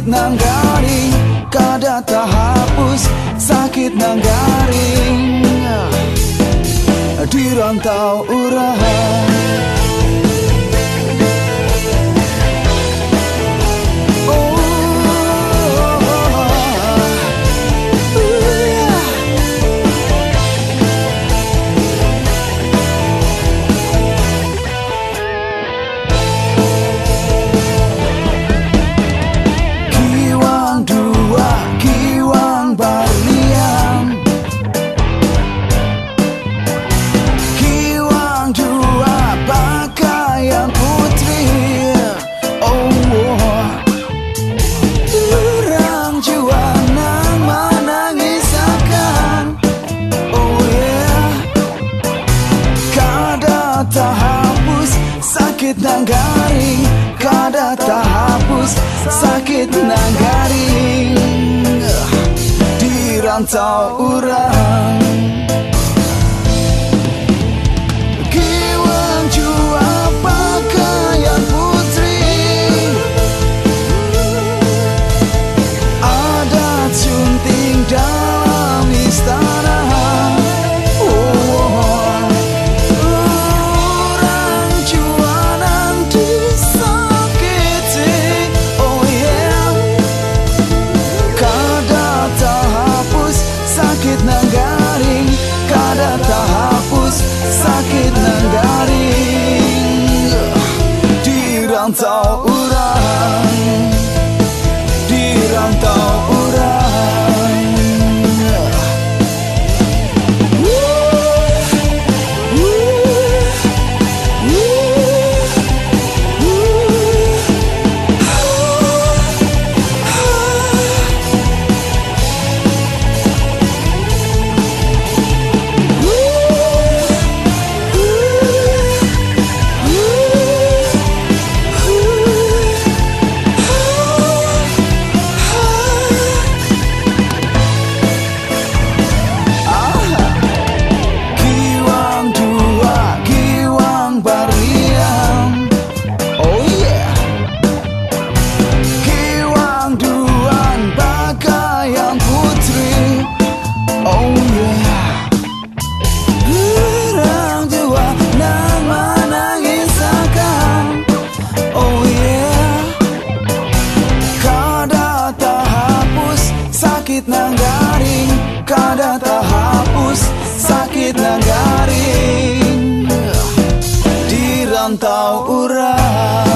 sakit nang garing kada tak hapus sakit nang garing di rantau urahan tak hapus sakit nang garing di rantau urang rantau sakit nang garing kada tak hapus sakit nang garing. Di rantau urang